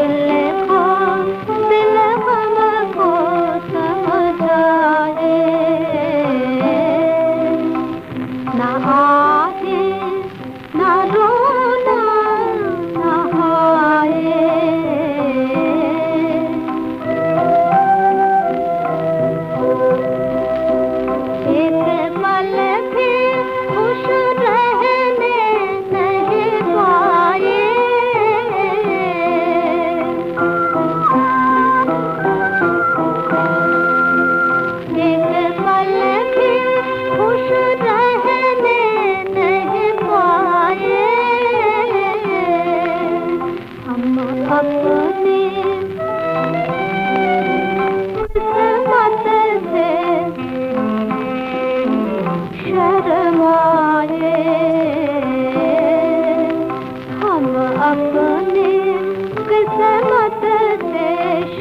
दिल हम अपने किस्मत देश